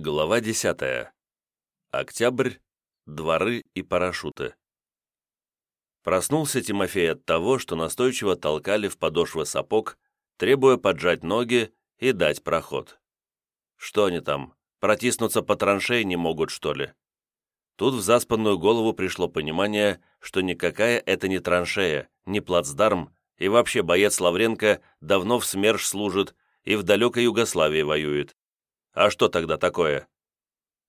Глава 10. Октябрь. Дворы и парашюты. Проснулся Тимофей от того, что настойчиво толкали в подошвы сапог, требуя поджать ноги и дать проход. Что они там, протиснуться по траншеи не могут, что ли? Тут в заспанную голову пришло понимание, что никакая это не траншея, не плацдарм, и вообще боец Лавренко давно в СМЕРШ служит и в далекой Югославии воюет. А что тогда такое?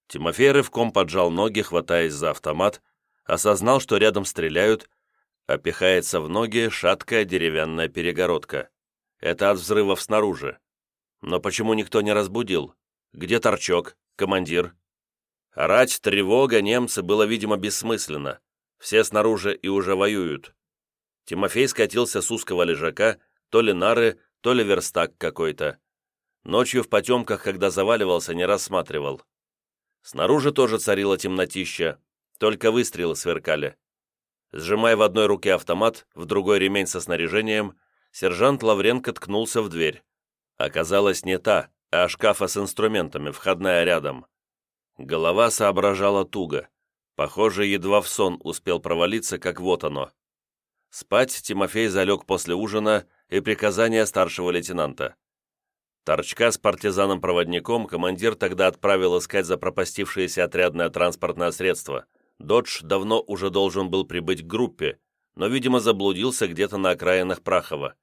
Тимофей рывком поджал ноги, хватаясь за автомат, осознал, что рядом стреляют, опихается в ноги шаткая деревянная перегородка. Это от взрывов снаружи. Но почему никто не разбудил? Где торчок? Командир? Орать «тревога» немцы было, видимо, бессмысленно. Все снаружи и уже воюют. Тимофей скатился с узкого лежака, то ли нары, то ли верстак какой-то. Ночью в потемках, когда заваливался, не рассматривал. Снаружи тоже царила темнотища, только выстрелы сверкали. Сжимая в одной руке автомат, в другой ремень со снаряжением, сержант Лавренко ткнулся в дверь. Оказалось, не та, а шкафа с инструментами, входная рядом. Голова соображала туго. Похоже, едва в сон успел провалиться, как вот оно. Спать Тимофей залег после ужина и приказания старшего лейтенанта. Торчка с партизаном-проводником командир тогда отправил искать запропастившееся отрядное транспортное средство. «Додж» давно уже должен был прибыть к группе, но, видимо, заблудился где-то на окраинах Прахова.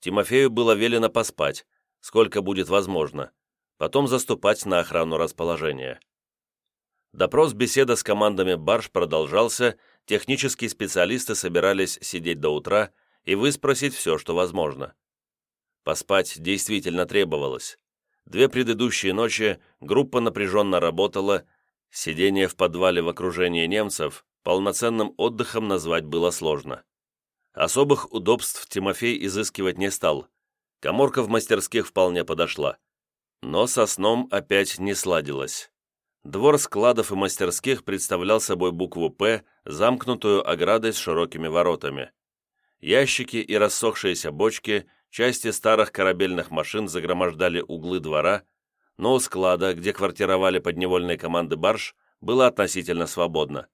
Тимофею было велено поспать, сколько будет возможно, потом заступать на охрану расположения. Допрос-беседа с командами барж продолжался, технические специалисты собирались сидеть до утра и выспросить все, что возможно. Поспать действительно требовалось. Две предыдущие ночи группа напряженно работала, сидение в подвале в окружении немцев полноценным отдыхом назвать было сложно. Особых удобств Тимофей изыскивать не стал. Коморка в мастерских вполне подошла. Но со сном опять не сладилось. Двор складов и мастерских представлял собой букву «П», замкнутую оградой с широкими воротами. Ящики и рассохшиеся бочки – Части старых корабельных машин загромождали углы двора, но у склада, где квартировали подневольные команды барж, было относительно свободно.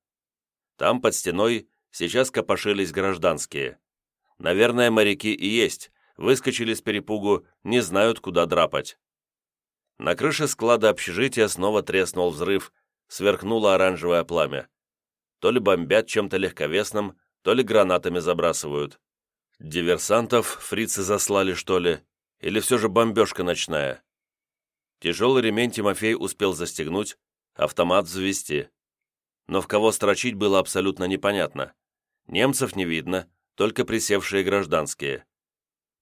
Там, под стеной, сейчас копошились гражданские. Наверное, моряки и есть, выскочили с перепугу, не знают, куда драпать. На крыше склада общежития снова треснул взрыв, сверкнуло оранжевое пламя. То ли бомбят чем-то легковесным, то ли гранатами забрасывают. Диверсантов фрицы заслали, что ли? Или все же бомбежка ночная? Тяжелый ремень Тимофей успел застегнуть, автомат взвести. Но в кого строчить было абсолютно непонятно. Немцев не видно, только присевшие гражданские.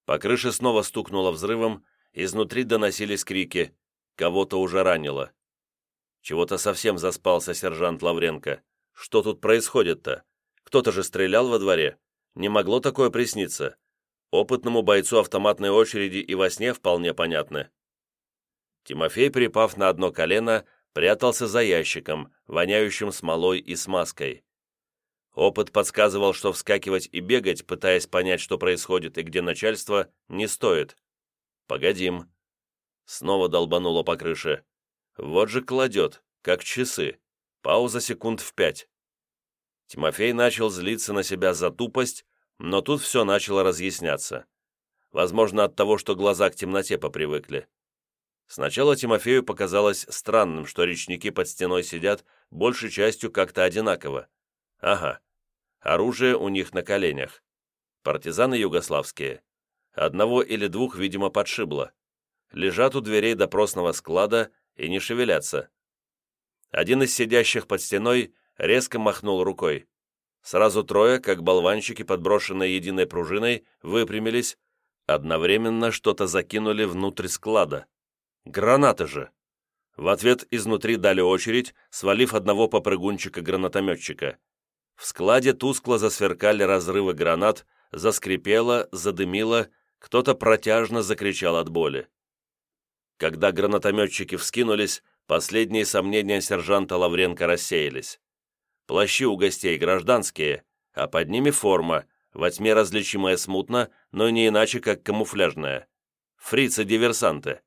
По крыше снова стукнуло взрывом, изнутри доносились крики. Кого-то уже ранило. Чего-то совсем заспался сержант Лавренко. Что тут происходит-то? Кто-то же стрелял во дворе. Не могло такое присниться. Опытному бойцу автоматной очереди и во сне вполне понятны. Тимофей, припав на одно колено, прятался за ящиком, воняющим смолой и смазкой. Опыт подсказывал, что вскакивать и бегать, пытаясь понять, что происходит и где начальство, не стоит. «Погодим». Снова долбануло по крыше. Вот же кладет, как часы. Пауза секунд в пять. Тимофей начал злиться на себя за тупость, но тут все начало разъясняться. Возможно, от того, что глаза к темноте попривыкли. Сначала Тимофею показалось странным, что речники под стеной сидят большей частью как-то одинаково. Ага, оружие у них на коленях. Партизаны югославские. Одного или двух, видимо, подшибло. Лежат у дверей допросного склада и не шевелятся. Один из сидящих под стеной резко махнул рукой. Сразу трое, как болванчики, подброшенные единой пружиной, выпрямились, одновременно что-то закинули внутрь склада. Гранаты же! В ответ изнутри дали очередь, свалив одного попрыгунчика-гранатометчика. В складе тускло засверкали разрывы гранат, заскрипело, задымило, кто-то протяжно закричал от боли. Когда гранатометчики вскинулись, последние сомнения сержанта Лавренко рассеялись. Плащи у гостей гражданские, а под ними форма, во тьме различимая смутно, но не иначе, как камуфляжная. Фрицы-диверсанты.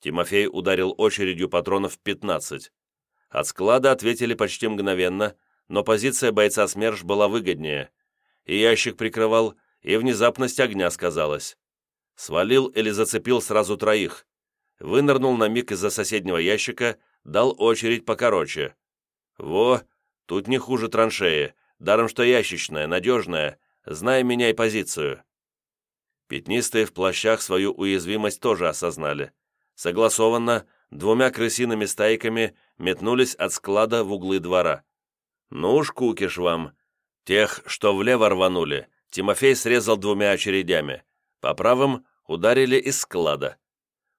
Тимофей ударил очередью патронов 15. От склада ответили почти мгновенно, но позиция бойца СМЕРШ была выгоднее. И ящик прикрывал, и внезапность огня сказалась. Свалил или зацепил сразу троих. Вынырнул на миг из-за соседнего ящика, дал очередь покороче. Во, тут не хуже траншеи, даром что ящичная, надежная, знай, меняй позицию. Пятнистые в плащах свою уязвимость тоже осознали. Согласованно, двумя крысиными стайками метнулись от склада в углы двора. «Ну уж, кукиш вам!» Тех, что влево рванули, Тимофей срезал двумя очередями. По правым ударили из склада.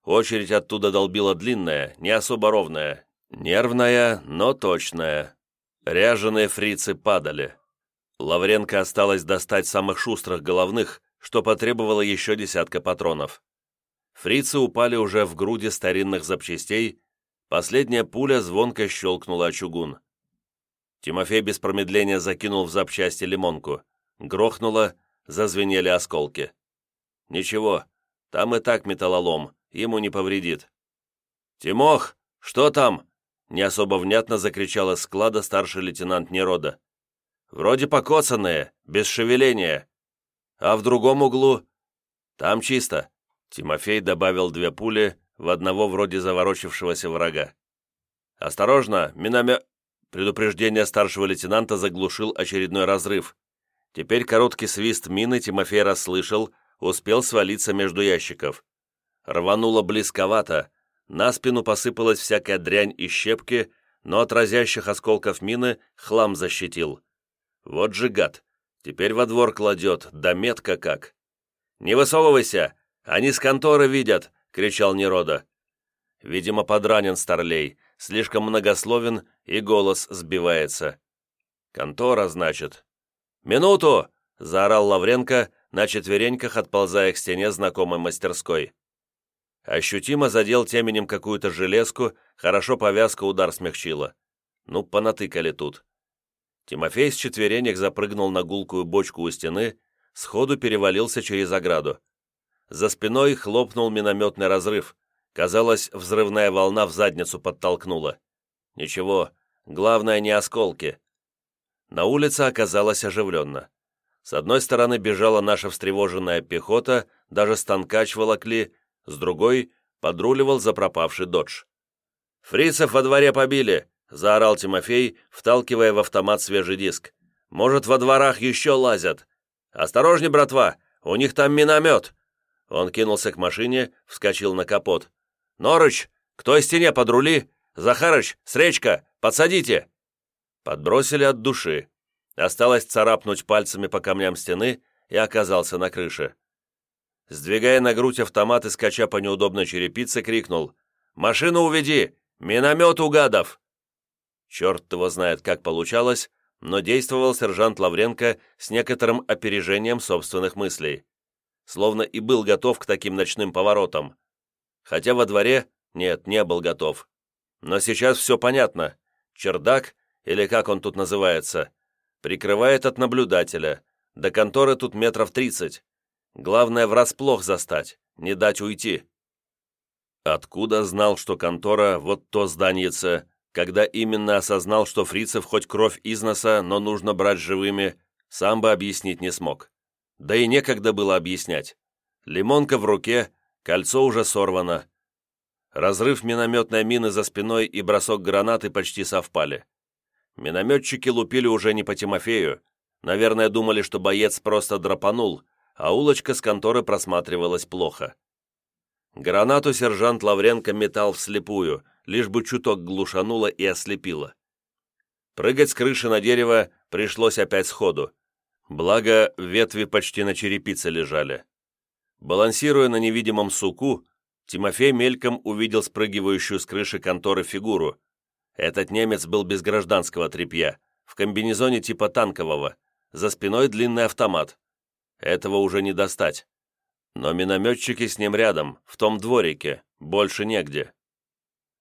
Очередь оттуда долбила длинная, не особо ровная, нервная, но точная. Ряженые фрицы падали. Лавренко осталось достать самых шустрых головных, что потребовало еще десятка патронов. Фрицы упали уже в груди старинных запчастей, последняя пуля звонко щелкнула о чугун. Тимофей без промедления закинул в запчасти лимонку. Грохнуло, зазвенели осколки. Ничего, там и так металлолом, ему не повредит. «Тимох, что там?» Не особо внятно закричал из склада старший лейтенант Нерода. «Вроде покоцанные, без шевеления. А в другом углу? Там чисто. Тимофей добавил две пули в одного вроде заворочившегося врага. «Осторожно, миномет...» Предупреждение старшего лейтенанта заглушил очередной разрыв. Теперь короткий свист мины Тимофей расслышал, успел свалиться между ящиков. Рвануло близковато, на спину посыпалась всякая дрянь и щепки, но от разящих осколков мины хлам защитил. Вот же гад, Теперь во двор кладет, да метко как. «Не высовывайся! Они с конторы видят!» — кричал Нерода. Видимо, подранен Старлей, слишком многословен, и голос сбивается. «Контора, значит?» «Минуту!» — заорал Лавренко, на четвереньках отползая к стене знакомой мастерской. Ощутимо задел теменем какую-то железку, хорошо повязка удар смягчила. Ну, понатыкали тут. Тимофей с четверенек запрыгнул на гулкую бочку у стены, сходу перевалился через ограду. За спиной хлопнул минометный разрыв. Казалось, взрывная волна в задницу подтолкнула. Ничего, главное не осколки. На улице оказалось оживленно. С одной стороны бежала наша встревоженная пехота, даже станкач волокли, с другой подруливал запропавший додж. «Фрицев во дворе побили! — заорал Тимофей, вталкивая в автомат свежий диск. «Может, во дворах еще лазят? Осторожней, братва, у них там миномет!» Он кинулся к машине, вскочил на капот. «Норыч, к той стене подрули! Захарыч, Сречка, подсадите!» Подбросили от души. Осталось царапнуть пальцами по камням стены и оказался на крыше. Сдвигая на грудь автомат и скача по неудобной черепице, крикнул «Машину уведи! Миномет у гадов!» Черт его знает, как получалось, но действовал сержант Лавренко с некоторым опережением собственных мыслей. Словно и был готов к таким ночным поворотам. Хотя во дворе, нет, не был готов. Но сейчас все понятно. Чердак, или как он тут называется, прикрывает от наблюдателя. До конторы тут метров тридцать. Главное врасплох застать, не дать уйти. Откуда знал, что контора вот то зданиеце, когда именно осознал, что фрицев хоть кровь из носа, но нужно брать живыми, сам бы объяснить не смог. Да и некогда было объяснять. Лимонка в руке, кольцо уже сорвано. Разрыв минометной мины за спиной и бросок гранаты почти совпали. Минометчики лупили уже не по Тимофею. Наверное, думали, что боец просто драпанул, а улочка с конторы просматривалась плохо. Гранату сержант Лавренко метал вслепую, лишь бы чуток глушануло и ослепило. Прыгать с крыши на дерево пришлось опять сходу. Благо, ветви почти на черепице лежали. Балансируя на невидимом суку, Тимофей мельком увидел спрыгивающую с крыши конторы фигуру. Этот немец был без гражданского тряпья, в комбинезоне типа танкового, за спиной длинный автомат. Этого уже не достать. Но минометчики с ним рядом, в том дворике, больше негде.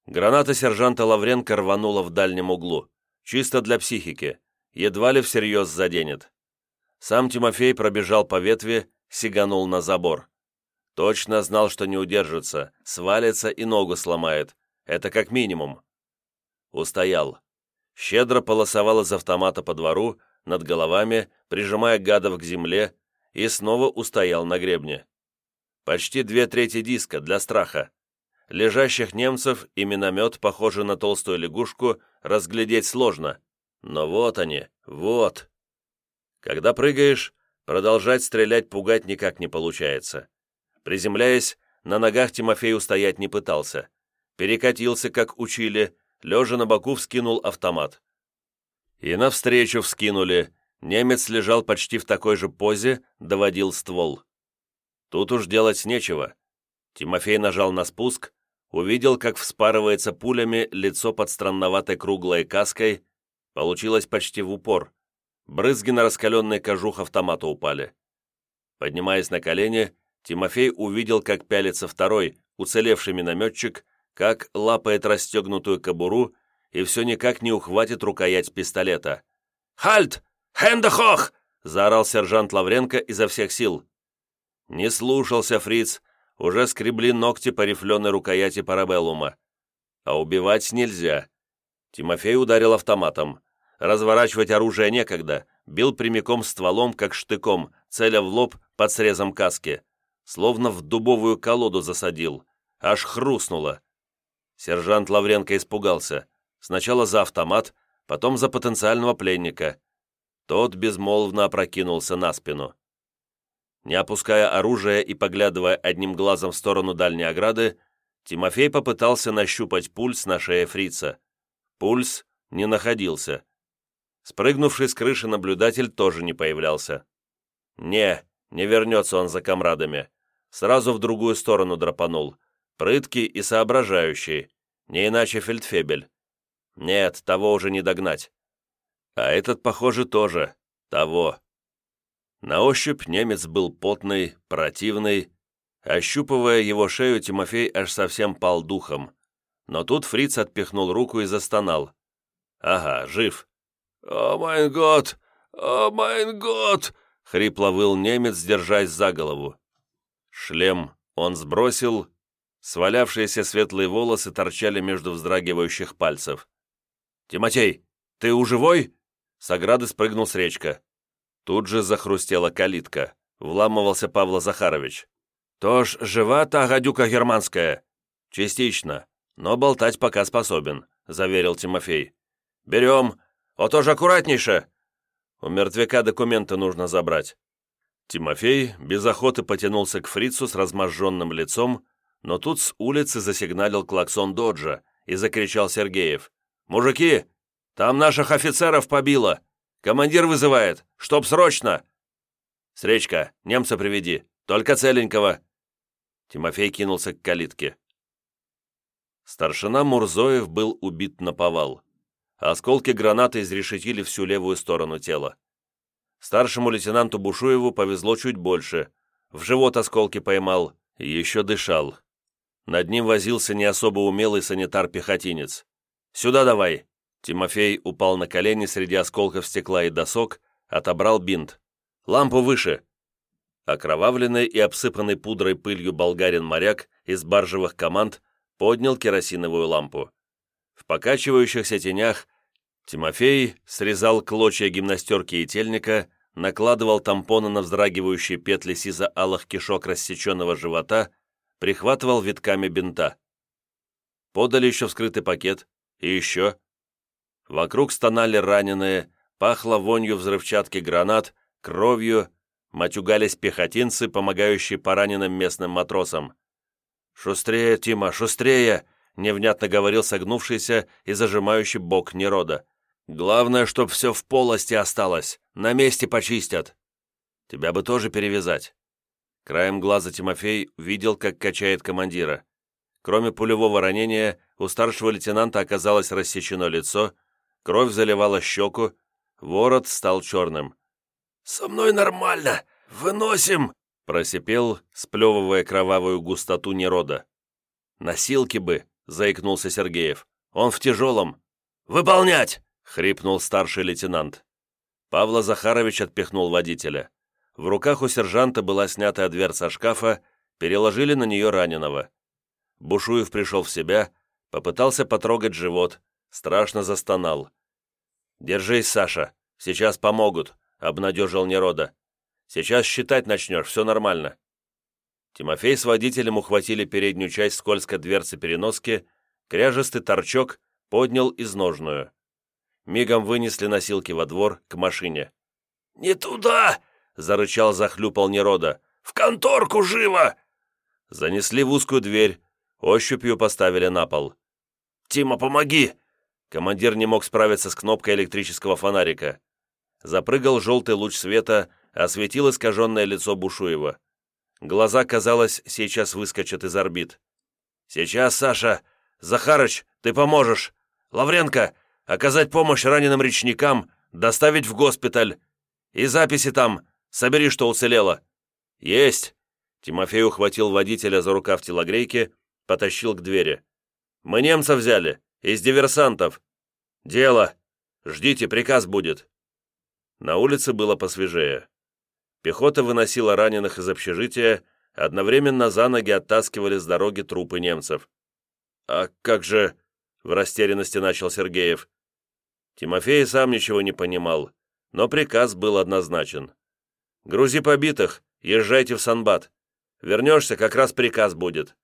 Граната сержанта Лавренко рванула в дальнем углу. Чисто для психики. Едва ли всерьез заденет. Сам Тимофей пробежал по ветви, сиганул на забор. Точно знал, что не удержится, свалится и ногу сломает. Это как минимум. Устоял. Щедро полосовал из автомата по двору, над головами, прижимая гадов к земле, и снова устоял на гребне. Почти две трети диска для страха. Лежащих немцев и миномет, похожий на толстую лягушку, разглядеть сложно. Но вот они, вот. Когда прыгаешь, продолжать стрелять пугать никак не получается. Приземляясь, на ногах Тимофей устоять не пытался. Перекатился, как учили, лежа на боку вскинул автомат. И навстречу вскинули. Немец лежал почти в такой же позе, доводил ствол. Тут уж делать нечего. Тимофей нажал на спуск, увидел, как вспарывается пулями лицо под странноватой круглой каской, получилось почти в упор. Брызги на раскаленный кожух автомата упали. Поднимаясь на колени, Тимофей увидел, как пялится второй, уцелевший минометчик, как лапает расстегнутую кобуру и все никак не ухватит рукоять пистолета. «Хальт! Хендехох!» — заорал сержант Лавренко изо всех сил. Не слушался фриц, уже скребли ногти по рифленой рукояти парабеллума. А убивать нельзя. Тимофей ударил автоматом. Разворачивать оружие некогда, бил прямиком стволом, как штыком, целя в лоб под срезом каски. Словно в дубовую колоду засадил. Аж хрустнуло. Сержант Лавренко испугался. Сначала за автомат, потом за потенциального пленника. Тот безмолвно опрокинулся на спину. Не опуская оружие и поглядывая одним глазом в сторону дальней ограды, Тимофей попытался нащупать пульс на шее фрица. Пульс не находился. Спрыгнувший с крыши наблюдатель тоже не появлялся. Не, не вернется он за комрадами. Сразу в другую сторону драпанул. Прыткий и соображающий. Не иначе фельдфебель. Нет, того уже не догнать. А этот, похоже, тоже. Того. На ощупь немец был потный, противный. Ощупывая его шею, Тимофей аж совсем пал духом. Но тут фриц отпихнул руку и застонал. «Ага, жив». «O, mein Gott! O, mein Gott!» — хрипло выл немец, держась за голову. Шлем он сбросил, свалявшиеся светлые волосы торчали между вздрагивающих пальцев. «Тимотей, ты у живой?» С ограды спрыгнул с речка. Тут же захрустела калитка. Вламывался Павла Захарович. «Тож жива та гадюка германская?» «Частично, но болтать пока способен», — заверил Тимофей. «Берем. О, тоже аккуратнейше!» «У мертвяка документы нужно забрать». Тимофей без охоты потянулся к фрицу с разможженным лицом, но тут с улицы засигналил клаксон доджа и закричал Сергеев. «Мужики, там наших офицеров побило! Командир вызывает! Чтоб срочно!» «Сречка, немца приведи! Только целенького!» Тимофей кинулся к калитке. Старшина Мурзоев был убит на повал. Осколки гранаты изрешетили всю левую сторону тела. Старшему лейтенанту Бушуеву повезло чуть больше. В живот осколки поймал, еще дышал. Над ним возился не особо умелый санитар-пехотинец. «Сюда давай!» Тимофей упал на колени среди осколков стекла и досок, отобрал бинт. «Лампу выше!» Окровавленный и обсыпанный пудрой пылью болгарин-моряк из баржевых команд поднял керосиновую лампу. В покачивающихся тенях Тимофей срезал клочья гимнастерки и тельника, накладывал тампоны на вздрагивающие петли сизо-алых кишок рассеченного живота, прихватывал витками бинта. Подали еще вскрытый пакет, и еще. Вокруг стонали раненые, пахло вонью взрывчатки гранат, кровью, матюгались пехотинцы, помогающие пораненным местным матросам. «Шустрее, Тима, шустрее!» — невнятно говорил согнувшийся и зажимающий бок Нерода. «Главное, чтоб все в полости осталось, на месте почистят. Тебя бы тоже перевязать». Краем глаза Тимофей видел, как качает командира. Кроме пулевого ранения, у старшего лейтенанта оказалось рассечено лицо, Кровь заливала щеку, ворот стал черным. «Со мной нормально! Выносим!» просипел, сплевывая кровавую густоту нерода. «Носилки бы!» — заикнулся Сергеев. «Он в тяжелом!» «Выполнять!» — хрипнул старший лейтенант. Павла Захарович отпихнул водителя. В руках у сержанта была снятая дверца шкафа, переложили на нее раненого. Бушуев пришел в себя, попытался потрогать живот, страшно застонал. «Держись, Саша, сейчас помогут», — обнадежил Нерода. «Сейчас считать начнешь, все нормально». Тимофей с водителем ухватили переднюю часть скользкой дверцы переноски, кряжестый торчок поднял изножную. Мигом вынесли носилки во двор, к машине. «Не туда!» — зарычал, захлюпал Нерода. «В конторку живо!» Занесли в узкую дверь, ощупью поставили на пол. «Тима, помоги!» Командир не мог справиться с кнопкой электрического фонарика. Запрыгал желтый луч света, осветил искаженное лицо Бушуева. Глаза, казалось, сейчас выскочат из орбит. «Сейчас, Саша! Захарыч, ты поможешь! Лавренко, оказать помощь раненым речникам, доставить в госпиталь! И записи там, собери, что уцелело!» «Есть!» Тимофей ухватил водителя за рукав телогрейки, потащил к двери. «Мы немца взяли, из диверсантов. Дело! Ждите, приказ будет!» На улице было посвежее. Пехота выносила раненых из общежития, одновременно за ноги оттаскивали с дороги трупы немцев. «А как же...» — в растерянности начал Сергеев. Тимофей сам ничего не понимал, но приказ был однозначен. «Грузи побитых, езжайте в Санбат. Вернешься, как раз приказ будет».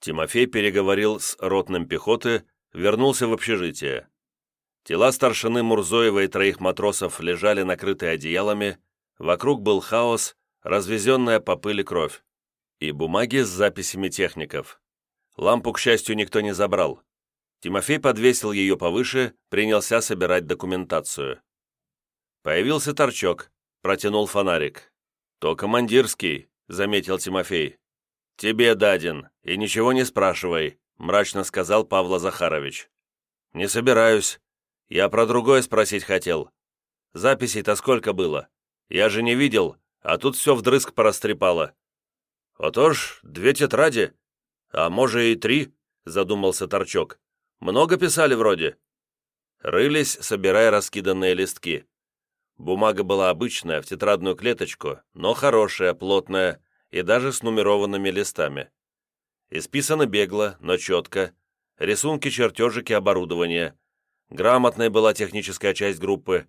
Тимофей переговорил с ротным пехоты, вернулся в общежитие. Тела старшины Мурзоева и троих матросов лежали накрытые одеялами, Вокруг был хаос, развезенная по пыли кровь. И бумаги с записями техников. Лампу, к счастью, никто не забрал. Тимофей подвесил ее повыше, принялся собирать документацию. Появился торчок, протянул фонарик. «То командирский», — заметил Тимофей. «Тебе даден, и ничего не спрашивай», — мрачно сказал Павла Захарович. «Не собираюсь. Я про другое спросить хотел. Записей-то сколько было?» Я же не видел, а тут все вдрызг порастрепало». «Отож, две тетради, а может и три», — задумался Торчок. «Много писали вроде». Рылись, собирая раскиданные листки. Бумага была обычная, в тетрадную клеточку, но хорошая, плотная и даже с нумерованными листами. Исписано бегло, но четко. Рисунки, чертежики, оборудование. Грамотная была техническая часть группы,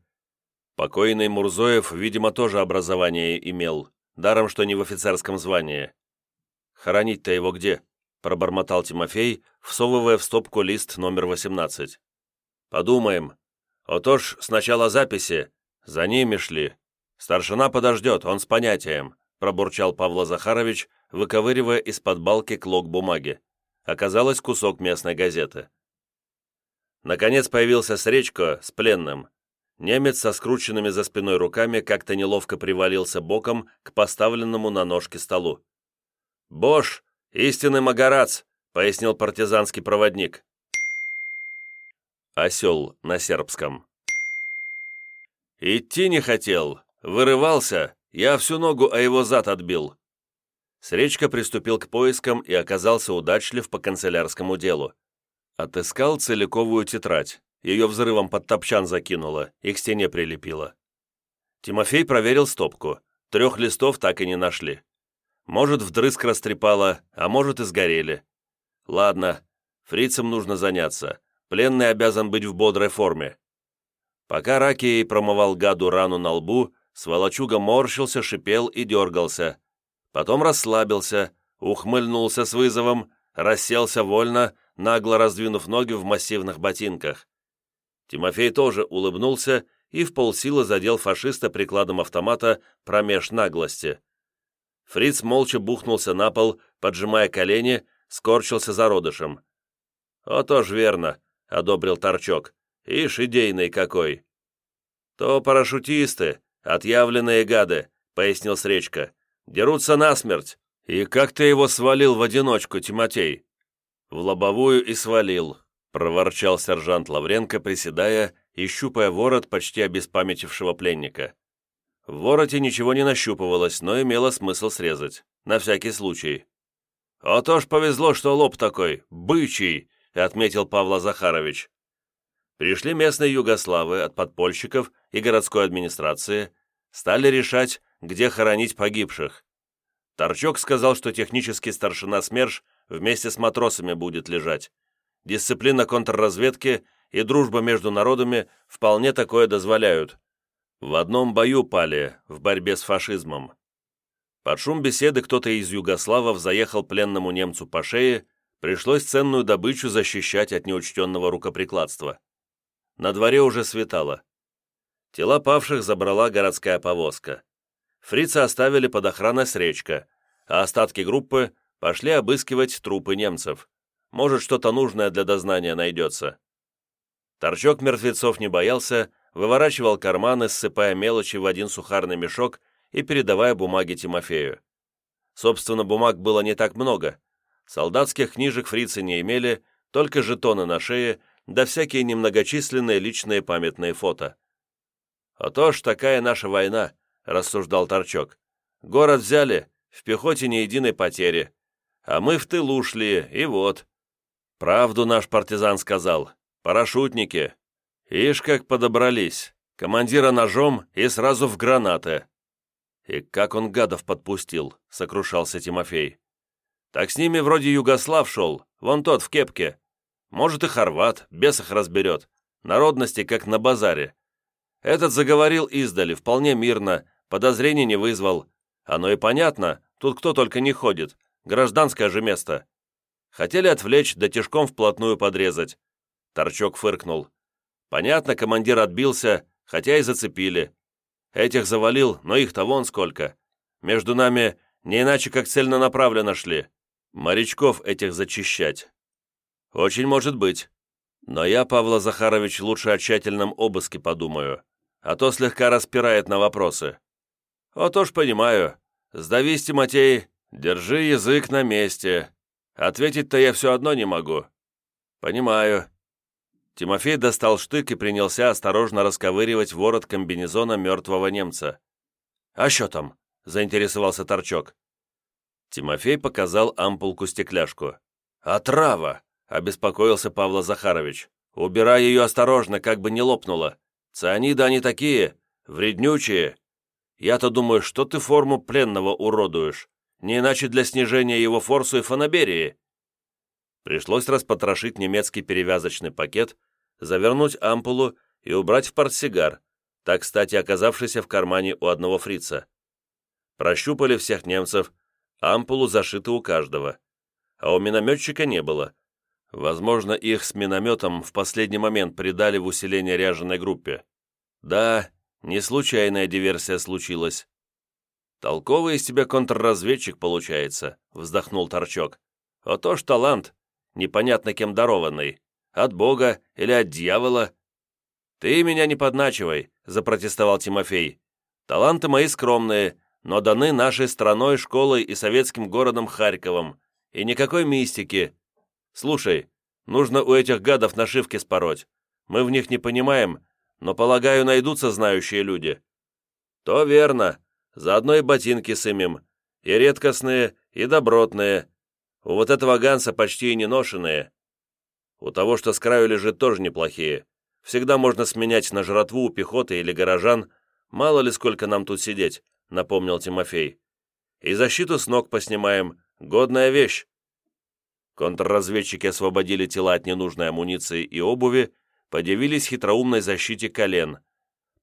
Покойный Мурзоев, видимо, тоже образование имел, даром, что не в офицерском звании. «Хоронить-то его где?» – пробормотал Тимофей, всовывая в стопку лист номер 18. «Подумаем. Отож, сначала записи. За ними шли. Старшина подождет, он с понятием», – пробурчал Павла Захарович, выковыривая из-под балки клок бумаги. Оказалось кусок местной газеты. Наконец появился Сречко с пленным. Немец со скрученными за спиной руками как-то неловко привалился боком к поставленному на ножке столу. «Бош, истинный магарац», — пояснил партизанский проводник. Осел на сербском. «Идти не хотел, вырывался, я всю ногу о его зад отбил». Сречка приступил к поискам и оказался удачлив по канцелярскому делу. Отыскал целиковую тетрадь. Ее взрывом под топчан закинуло и к стене прилепило. Тимофей проверил стопку. Трех листов так и не нашли. Может, вдрызг растрепало, а может и сгорели. Ладно, фрицам нужно заняться. Пленный обязан быть в бодрой форме. Пока Ракий промывал гаду рану на лбу, сволочуга морщился, шипел и дергался. Потом расслабился, ухмыльнулся с вызовом, расселся вольно, нагло раздвинув ноги в массивных ботинках. Тимофей тоже улыбнулся и в полсилы задел фашиста прикладом автомата промеж наглости. Фриц молча бухнулся на пол, поджимая колени, скорчился зародышем. «О, тоже верно», — одобрил Торчок. «Ишь, идейный какой!» «То парашютисты, отъявленные гады», — пояснил Сречка. «Дерутся насмерть. И как ты его свалил в одиночку, Тимотей?» «В лобовую и свалил», — проворчал сержант Лавренко, приседая и щупая ворот почти обеспамятившего пленника. В вороте ничего не нащупывалось, но имело смысл срезать, на всякий случай. «А то ж повезло, что лоб такой, бычий», — отметил Павла Захарович. Пришли местные югославы от подпольщиков и городской администрации, стали решать, где хоронить погибших. Торчок сказал, что технический старшина СМЕРШ вместе с матросами будет лежать. Дисциплина контрразведки и дружба между народами вполне такое дозволяют. В одном бою пали, в борьбе с фашизмом. Под шум беседы кто-то из югославов заехал пленному немцу по шее, пришлось ценную добычу защищать от неучтенного рукоприкладства. На дворе уже светало. Тела павших забрала городская повозка. Фрица оставили под охраной с речка, а остатки группы пошли обыскивать трупы немцев. Может, что-то нужное для дознания найдется. Торчок мертвецов не боялся, выворачивал карманы, ссыпая мелочи в один сухарный мешок и передавая бумаги Тимофею. Собственно, бумаг было не так много. Солдатских книжек фрицы не имели, только жетоны на шее, да всякие немногочисленные личные памятные фото. «А то ж такая наша война», — рассуждал Торчок. «Город взяли, в пехоте ни единой потери. А мы в тылу ушли, и вот». «Правду наш партизан сказал. Парашютники. Ишь, как подобрались. Командира ножом и сразу в гранаты». «И как он гадов подпустил», — сокрушался Тимофей. «Так с ними вроде Югослав шел, вон тот в кепке. Может и хорват, бес их разберет. Народности, как на базаре. Этот заговорил издали, вполне мирно, подозрений не вызвал. Оно и понятно, тут кто только не ходит, гражданское же место. Хотели отвлечь, да тяжком вплотную подрезать. Торчок фыркнул. Понятно, командир отбился, хотя и зацепили. Этих завалил, но их-то вон сколько. Между нами не иначе как целенаправленно шли. Морячков этих зачищать. Очень может быть. Но я, Павла Захарович, лучше о тщательном обыске подумаю а то слегка распирает на вопросы. «Вот уж понимаю. Сдавись, Тимотей, держи язык на месте. Ответить-то я все одно не могу». «Понимаю». Тимофей достал штык и принялся осторожно расковыривать ворот комбинезона мертвого немца. «А что там?» – заинтересовался Торчок. Тимофей показал ампулку-стекляшку. «Отрава!» – обеспокоился Павла Захарович. «Убирай ее осторожно, как бы не лопнула. Цианиды они такие, вреднючие. Я-то думаю, что ты форму пленного уродуешь, не иначе для снижения его форсу и фанаберии». Пришлось распотрошить немецкий перевязочный пакет, завернуть ампулу и убрать в портсигар, так, кстати, оказавшийся в кармане у одного фрица. Прощупали всех немцев, ампулу зашиты у каждого, а у минометчика не было. Возможно, их с минометом в последний момент придали в усиление ряженой группе. Да, не случайная диверсия случилась. «Толковый из тебя контрразведчик получается», — вздохнул Торчок. «А то ж талант, непонятно кем дарованный. От Бога или от дьявола?» «Ты меня не подначивай», — запротестовал Тимофей. «Таланты мои скромные, но даны нашей страной, школой и советским городом Харьковом. И никакой мистики. Слушай, нужно у этих гадов нашивки спороть. Мы в них не понимаем, но, полагаю, найдутся знающие люди». «То верно. Заодно и ботинки сымем. И редкостные, и добротные. У вот этого Ганса почти и не ношенные. У того, что с краю лежит, тоже неплохие. Всегда можно сменять на жратву у пехоты или горожан. Мало ли сколько нам тут сидеть», — напомнил Тимофей. «И защиту с ног поснимаем. Годная вещь. Контрразведчики освободили тела от ненужной амуниции и обуви, подивились хитроумной защите колен.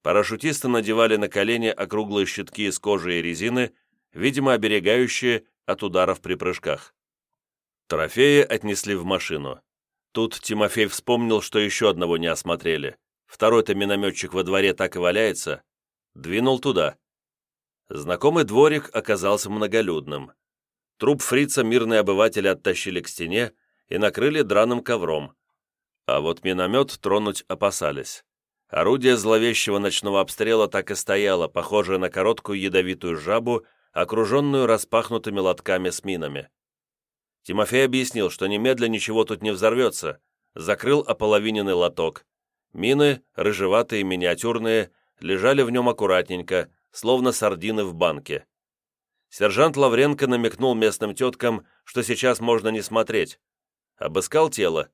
Парашютисты надевали на колени округлые щитки из кожи и резины, видимо, оберегающие от ударов при прыжках. Трофеи отнесли в машину. Тут Тимофей вспомнил, что еще одного не осмотрели. Второй-то минометчик во дворе так и валяется. Двинул туда. Знакомый дворик оказался многолюдным. Труп фрица мирные обыватели оттащили к стене и накрыли драным ковром. А вот миномет тронуть опасались. Орудие зловещего ночного обстрела так и стояло, похожее на короткую ядовитую жабу, окруженную распахнутыми лотками с минами. Тимофей объяснил, что немедля ничего тут не взорвется, закрыл ополовиненный лоток. Мины, рыжеватые, миниатюрные, лежали в нем аккуратненько, словно сардины в банке. Сержант Лавренко намекнул местным теткам, что сейчас можно не смотреть. Обыскал тело.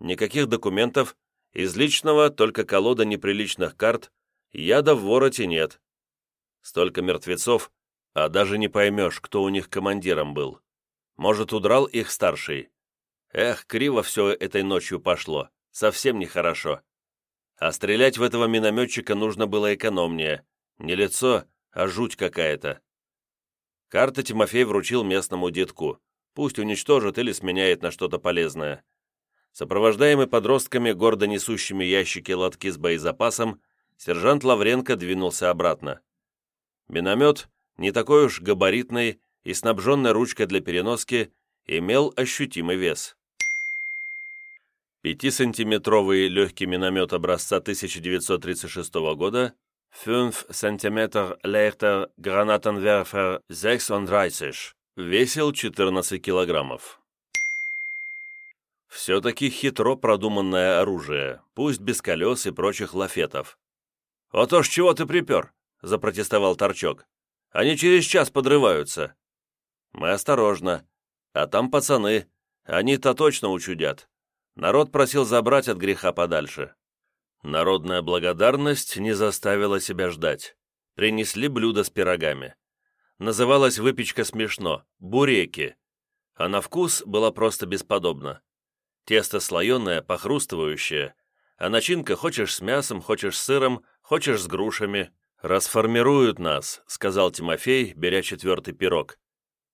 Никаких документов, из личного только колода неприличных карт, яда в вороте нет. Столько мертвецов, А даже не поймешь, кто у них командиром был. Может, удрал их старший. Эх, криво все этой ночью пошло. Совсем нехорошо. А стрелять в этого минометчика нужно было экономнее. Не лицо, а жуть какая-то. Карты Тимофей вручил местному детку. Пусть уничтожит или сменяет на что-то полезное. Сопровождаемый подростками, гордо несущими ящики лотки с боезапасом, сержант Лавренко двинулся обратно. Миномет, не такой уж габаритный и снабженный ручкой для переноски, имел ощутимый вес. Пятисантиметровый легкий миномет образца 1936 года 5 см leichter Granatenwerfer 36 весил 14 килограммов. Все-таки хитро продуманное оружие, пусть без колес и прочих лафетов. «А то чего ты припер?» — запротестовал Торчок. «Они через час подрываются». «Мы осторожно. А там пацаны. Они-то точно учудят. Народ просил забрать от греха подальше». Народная благодарность не заставила себя ждать. Принесли блюдо с пирогами. Называлась выпечка смешно – буреки. А на вкус была просто бесподобна. Тесто слоеное, похрустывающее, а начинка хочешь с мясом, хочешь с сыром, хочешь с грушами. «Расформируют нас», — сказал Тимофей, беря четвертый пирог.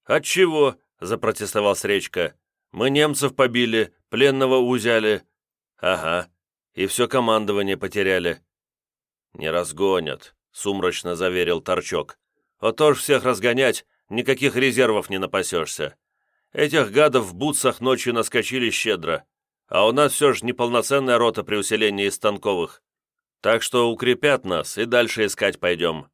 «Отчего?» — запротестовал Сречка. «Мы немцев побили, пленного узяли». «Ага, и все командование потеряли». «Не разгонят», — сумрачно заверил Торчок. «А то ж всех разгонять, никаких резервов не напасешься. Этих гадов в бутсах ночью наскочили щедро, а у нас все же неполноценная рота при усилении станковых. Так что укрепят нас и дальше искать пойдем.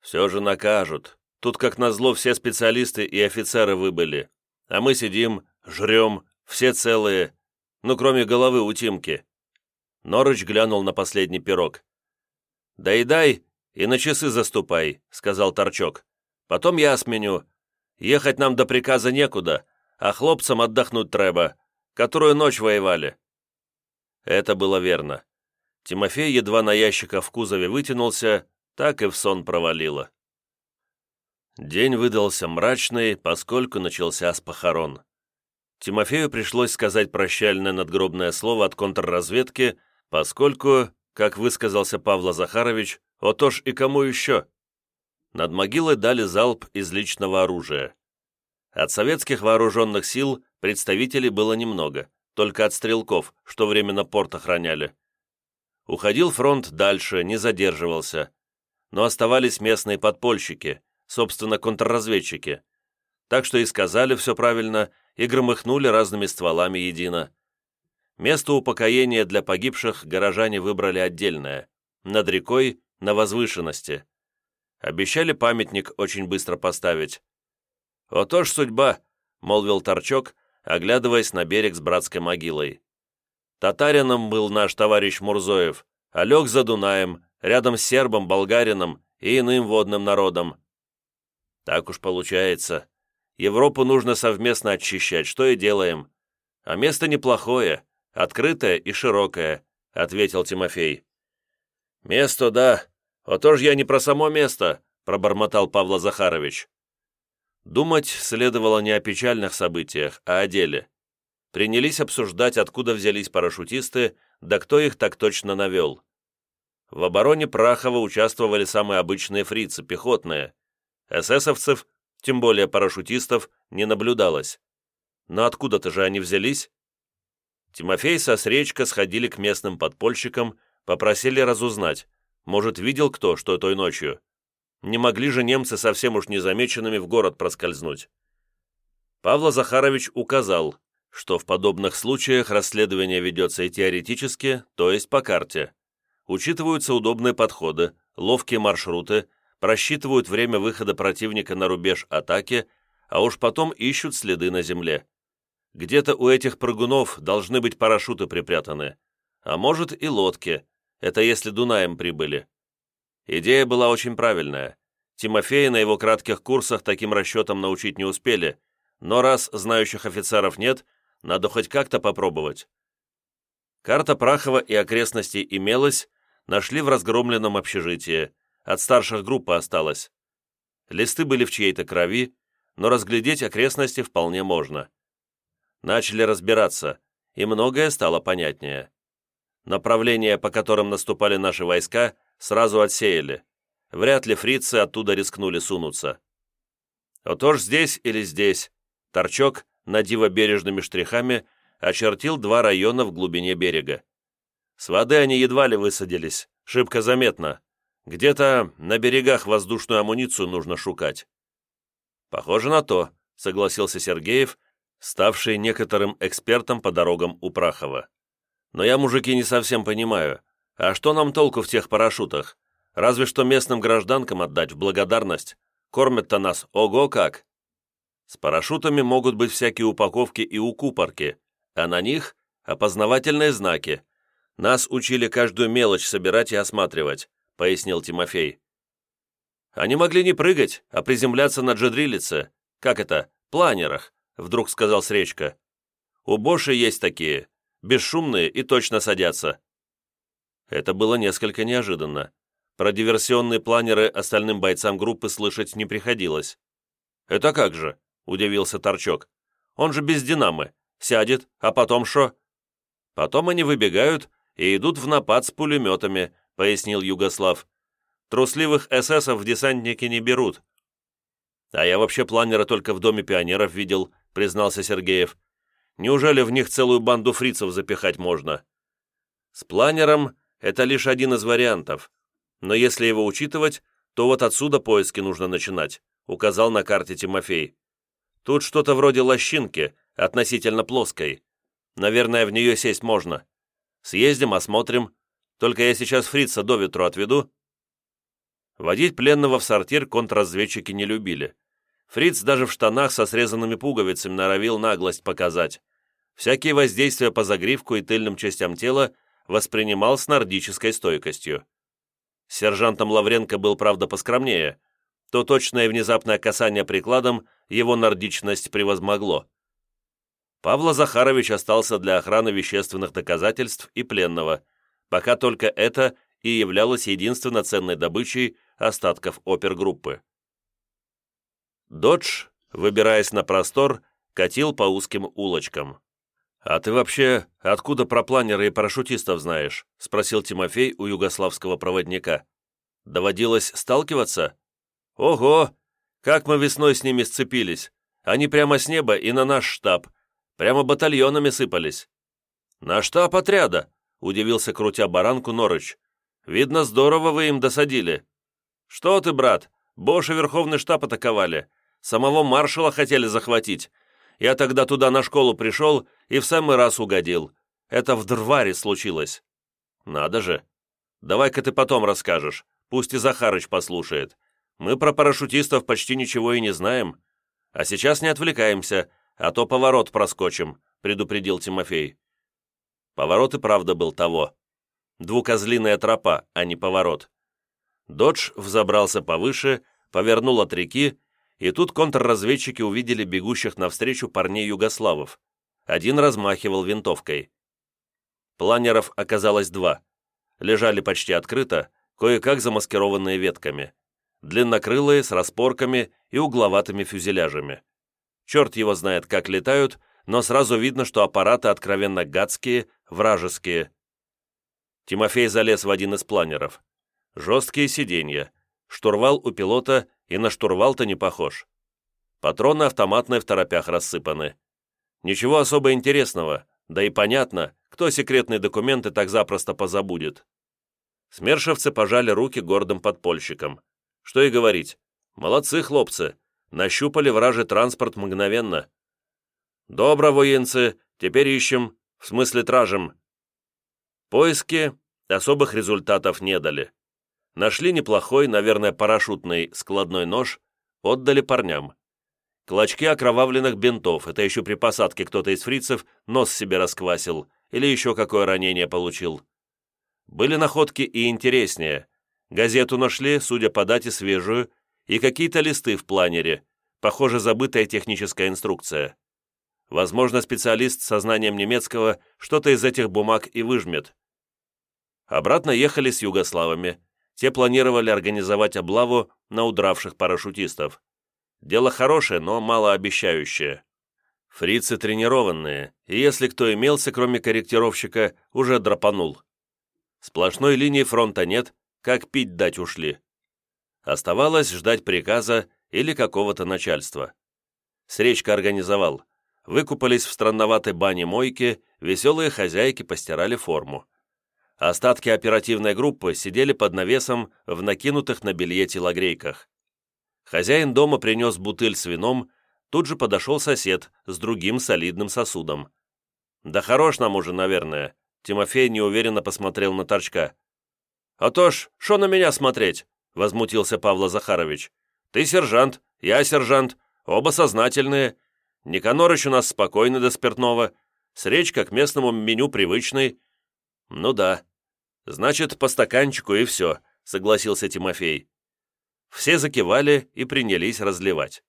Все же накажут. Тут, как назло, все специалисты и офицеры выбыли. А мы сидим, жрем, все целые, ну, кроме головы у Тимки». Норыч глянул на последний пирог. «Доедай и на часы заступай», — сказал Торчок. «Потом я сменю, Ехать нам до приказа некуда, а хлопцам отдохнуть треба, которую ночь воевали». Это было верно. Тимофей едва на ящика в кузове вытянулся, так и в сон провалило. День выдался мрачный, поскольку начался с похорон. Тимофею пришлось сказать прощальное надгробное слово от контрразведки, поскольку, как высказался Павла Захарович, отож и кому еще? Над могилой дали залп из личного оружия. От советских вооруженных сил представителей было немного, только от стрелков, что временно порт охраняли. Уходил фронт дальше, не задерживался. Но оставались местные подпольщики, собственно, контрразведчики. Так что и сказали все правильно, и громыхнули разными стволами едино. Место упокоения для погибших горожане выбрали отдельное, над рекой, на возвышенности. Обещали памятник очень быстро поставить. «Ото ж судьба», — молвил Торчок, оглядываясь на берег с братской могилой. «Татарином был наш товарищ Мурзоев, а лег за Дунаем, рядом с сербом, болгарином и иным водным народом. Так уж получается. Европу нужно совместно очищать, что и делаем. А место неплохое, открытое и широкое», — ответил Тимофей. «Место, да, «А то ж я не про само место», — пробормотал Павла Захарович. Думать следовало не о печальных событиях, а о деле. Принялись обсуждать, откуда взялись парашютисты, да кто их так точно навел. В обороне Прахова участвовали самые обычные фрицы, пехотные. Эсэсовцев, тем более парашютистов, не наблюдалось. Но откуда-то же они взялись? Тимофей со Сречка сходили к местным подпольщикам, попросили разузнать, может, видел кто, что той ночью? Не могли же немцы совсем уж незамеченными в город проскользнуть. Павла Захарович указал, что в подобных случаях расследование ведется и теоретически, то есть по карте. Учитываются удобные подходы, ловкие маршруты, просчитывают время выхода противника на рубеж атаки, а уж потом ищут следы на земле. Где-то у этих прыгунов должны быть парашюты припрятаны, а может и лодки, это если Дунаем прибыли. Идея была очень правильная. Тимофея на его кратких курсах таким расчетом научить не успели, но раз знающих офицеров нет, надо хоть как-то попробовать. Карта Прахова и окрестностей имелась, нашли в разгромленном общежитии, от старших группы осталось. Листы были в чьей-то крови, но разглядеть окрестности вполне можно. Начали разбираться, и многое стало понятнее. Направления, по которым наступали наши войска, сразу отсеяли. Вряд ли фрицы оттуда рискнули сунуться. Уж здесь или здесь. Торчок, надиво бережными штрихами, очертил два района в глубине берега. С воды они едва ли высадились, шибко заметно. Где-то на берегах воздушную амуницию нужно шукать. Похоже на то, согласился Сергеев, ставший некоторым экспертом по дорогам у Прахова. Но я, мужики, не совсем понимаю, а что нам толку в тех парашютах? Разве что местным гражданкам отдать в благодарность. Кормят-то нас ого как. С парашютами могут быть всякие упаковки и укупорки, а на них опознавательные знаки. Нас учили каждую мелочь собирать и осматривать, пояснил Тимофей. Они могли не прыгать, а приземляться на джедрилице. Как это? Планерах, вдруг сказал Сречка. У Боши есть такие, бесшумные и точно садятся. Это было несколько неожиданно. Про диверсионные планеры остальным бойцам группы слышать не приходилось. «Это как же?» – удивился Торчок. «Он же без динамы. Сядет, а потом что?» «Потом они выбегают и идут в напад с пулеметами», – пояснил Югослав. «Трусливых эсэсов в десантники не берут». «А я вообще планера только в Доме пионеров видел», – признался Сергеев. «Неужели в них целую банду фрицев запихать можно?» «С планером это лишь один из вариантов. Но если его учитывать, то вот отсюда поиски нужно начинать», указал на карте Тимофей. «Тут что-то вроде лощинки, относительно плоской. Наверное, в нее сесть можно. Съездим, осмотрим. Только я сейчас фрица до ветру отведу». Водить пленного в сортир контрразведчики не любили. Фриц даже в штанах со срезанными пуговицами норовил наглость показать. Всякие воздействия по загривку и тыльным частям тела воспринимал с нордической стойкостью. Сержантом Лавренко был, правда, поскромнее, то точное и внезапное касание прикладом его нордичность превозмогло. Павла Захарович остался для охраны вещественных доказательств и пленного, пока только это и являлось единственно ценной добычей остатков опергруппы. Додж, выбираясь на простор, катил по узким улочкам. «А ты вообще откуда про планеры и парашютистов знаешь?» — спросил Тимофей у югославского проводника. «Доводилось сталкиваться?» «Ого! Как мы весной с ними сцепились! Они прямо с неба и на наш штаб. Прямо батальонами сыпались». «На штаб отряда!» — удивился, крутя баранку Норыч. «Видно, здорово вы им досадили». «Что ты, брат? Бош и Верховный штаб атаковали. Самого маршала хотели захватить. Я тогда туда на школу пришел и в самый раз угодил. Это в Дрваре случилось». «Надо же. Давай-ка ты потом расскажешь. Пусть и Захарыч послушает. Мы про парашютистов почти ничего и не знаем. А сейчас не отвлекаемся, а то поворот проскочим», предупредил Тимофей. Поворот и правда был того. Двукозлиная тропа, а не поворот. Додж взобрался повыше, повернул от реки и тут контрразведчики увидели бегущих навстречу парней югославов. Один размахивал винтовкой. Планеров оказалось два. Лежали почти открыто, кое-как замаскированные ветками. Длиннокрылые, с распорками и угловатыми фюзеляжами. Черт его знает, как летают, но сразу видно, что аппараты откровенно гадские, вражеские. Тимофей залез в один из планеров. Жесткие сиденья. Штурвал у пилота и на штурвал-то не похож. Патроны автоматные в торопях рассыпаны. Ничего особо интересного, да и понятно, кто секретные документы так запросто позабудет. Смершевцы пожали руки гордым подпольщикам. Что и говорить. Молодцы, хлопцы. Нащупали вражий транспорт мгновенно. Добро, воинцы, теперь ищем, в смысле тражем. Поиски особых результатов не дали. Нашли неплохой, наверное, парашютный складной нож, отдали парням. Клочки окровавленных бинтов, это еще при посадке кто-то из фрицев нос себе расквасил или еще какое ранение получил. Были находки и интереснее. Газету нашли, судя по дате, свежую, и какие-то листы в планере, похоже, забытая техническая инструкция. Возможно, специалист со знанием немецкого что-то из этих бумаг и выжмет. Обратно ехали с югославами, те планировали организовать облаву на удравших парашютистов. Дело хорошее, но малообещающее. Фрицы тренированные, и если кто имелся, кроме корректировщика, уже драпанул. Сплошной линии фронта нет, как пить дать ушли. Оставалось ждать приказа или какого-то начальства. Сречка организовал. Выкупались в странноватой бане-мойке, веселые хозяйки постирали форму. Остатки оперативной группы сидели под навесом в накинутых на белье телогрейках. Хозяин дома принес бутыль с вином, тут же подошел сосед с другим солидным сосудом. «Да хорош нам уже, наверное», — Тимофей неуверенно посмотрел на торчка. «А то ж, что на меня смотреть?» — возмутился Павла Захарович. «Ты сержант, я сержант, оба сознательные. Никанорыч у нас спокойный до спиртного, с речка к местному меню привычный». «Ну да, «Значит, по стаканчику и все», — согласился Тимофей. Все закивали и принялись разливать.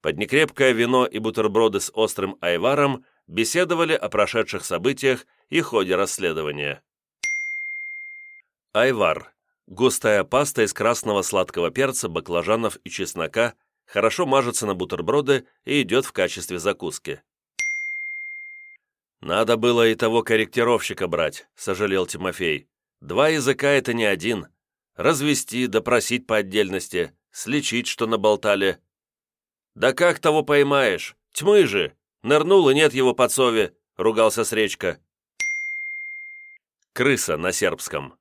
Под некрепкое вино и бутерброды с острым айваром беседовали о прошедших событиях и ходе расследования. Айвар – густая паста из красного сладкого перца, баклажанов и чеснока, хорошо мажется на бутерброды и идет в качестве закуски. «Надо было и того корректировщика брать», — сожалел Тимофей. «Два языка — это не один. Развести, допросить по отдельности, слечить, что наболтали». «Да как того поймаешь? Тьмы же! Нырнул, и нет его под сове», — ругался Сречка. Крыса на сербском.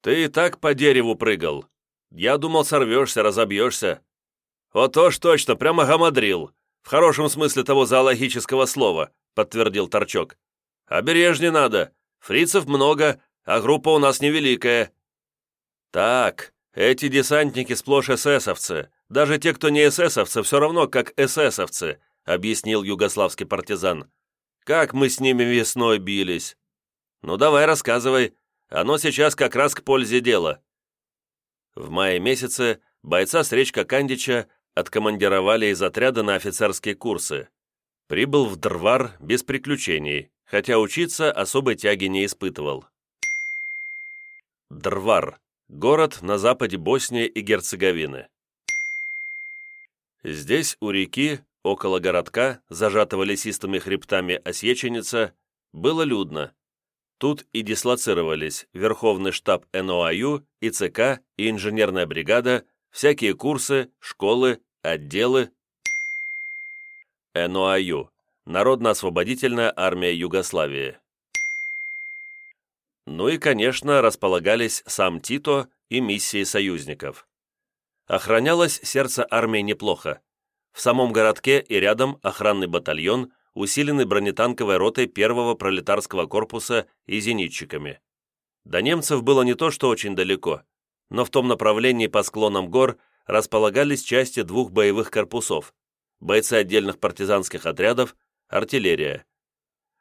«Ты и так по дереву прыгал. Я думал, сорвешься, разобьешься». «О, то ж точно, прямо гамадрил. «В хорошем смысле того зоологического слова», — подтвердил Торчок. «Обережней надо. Фрицев много, а группа у нас невеликая». «Так, эти десантники сплошь эсэсовцы. Даже те, кто не эсэсовцы, все равно как эсэсовцы», — объяснил югославский партизан. «Как мы с ними весной бились?» «Ну давай, рассказывай. Оно сейчас как раз к пользе дела». В мае месяце бойца с речка Кандича откомандировали из отряда на офицерские курсы. Прибыл в Дрвар без приключений, хотя учиться особой тяги не испытывал. Дрвар – город на западе Боснии и Герцеговины. Здесь, у реки, около городка, зажатого лесистыми хребтами Осеченица, было людно. Тут и дислоцировались Верховный штаб НОАЮ, ИЦК и инженерная бригада, всякие курсы, школы, отделы. НОАЮ – Народно-освободительная армия Югославии. Ну и, конечно, располагались сам Тито и миссии союзников. Охранялось сердце армии неплохо. В самом городке и рядом охранный батальон, усиленный бронетанковой ротой первого пролетарского корпуса и зенитчиками. До немцев было не то что очень далеко – но в том направлении по склонам гор располагались части двух боевых корпусов, бойцы отдельных партизанских отрядов, артиллерия.